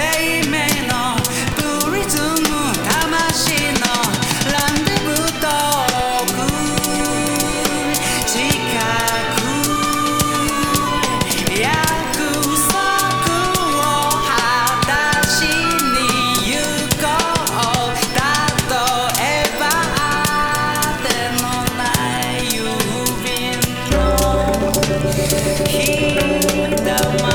のプリズム魂のランデブート近く約束を果たしに行こう例えばあてもない郵便のひだま